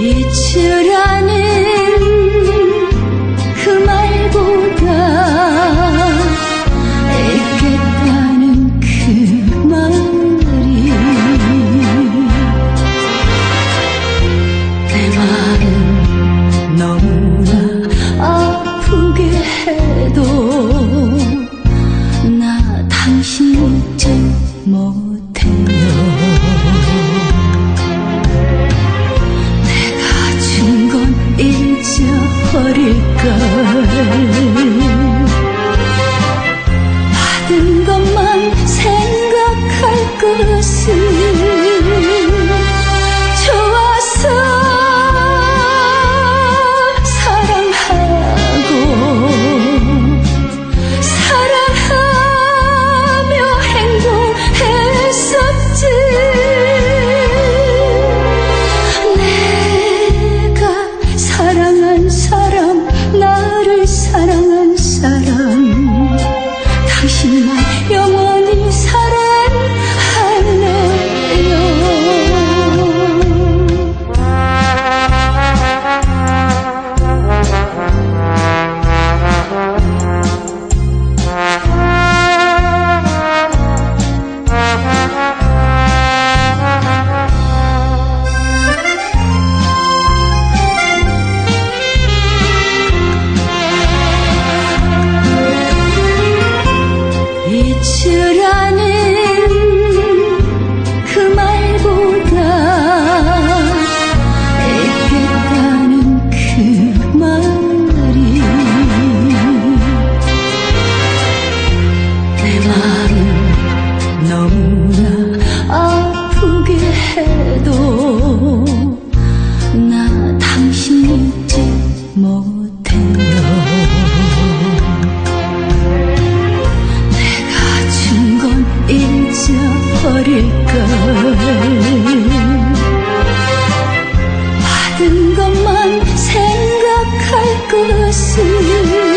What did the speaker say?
잊으라는 버릴까 받은 것만 생각할 걸. 해도 나 당신 잊지 못해요. 내가 준 건 잊어버릴걸. 받은 것만 생각할 것을